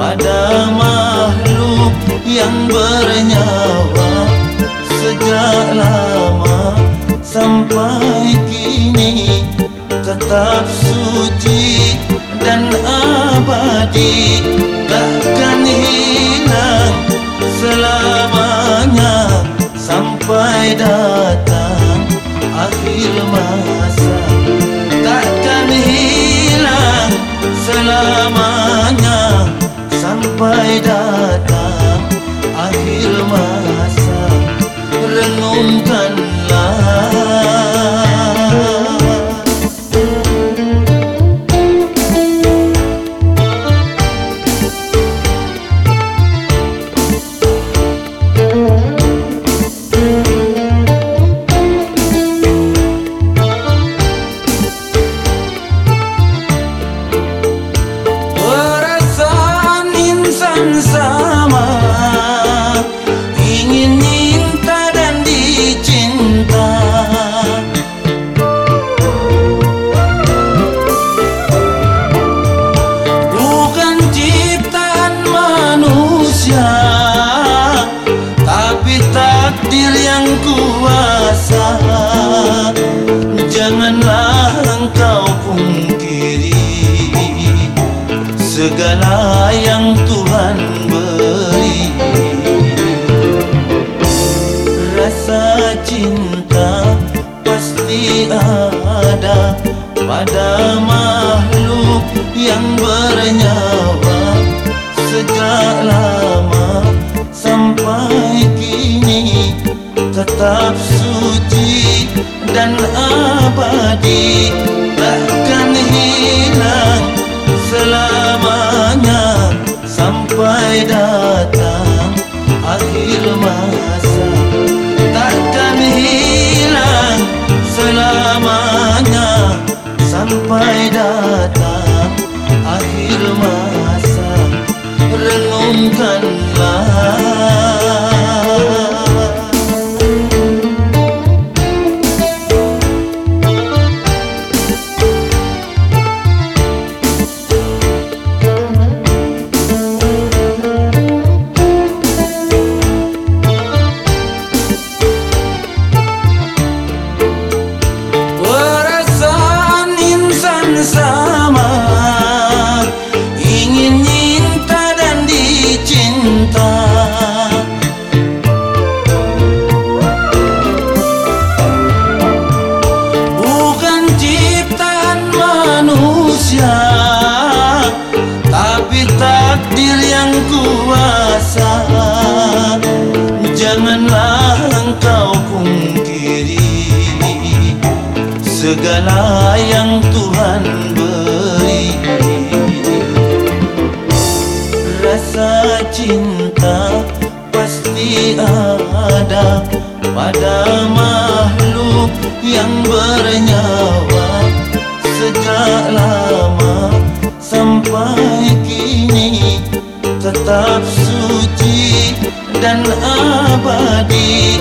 pada makhluk yang bernyawa sejak lama sampai kini tetap suci dan abadi. Takkan hilang selamanya sampai datang akhir masa. Takkan hilang selamanya sampai datang akhir masa. Renungkanlah ada Pada makhluk yang bernyawa. Sejak lama sampai kini Tetap suci dan abadi bukanlah Segala yang Tuhan beri. Rasa cinta pasti ada Pada makhluk yang bernyawa. Sejak lama sampai kini Tetap suci dan abadi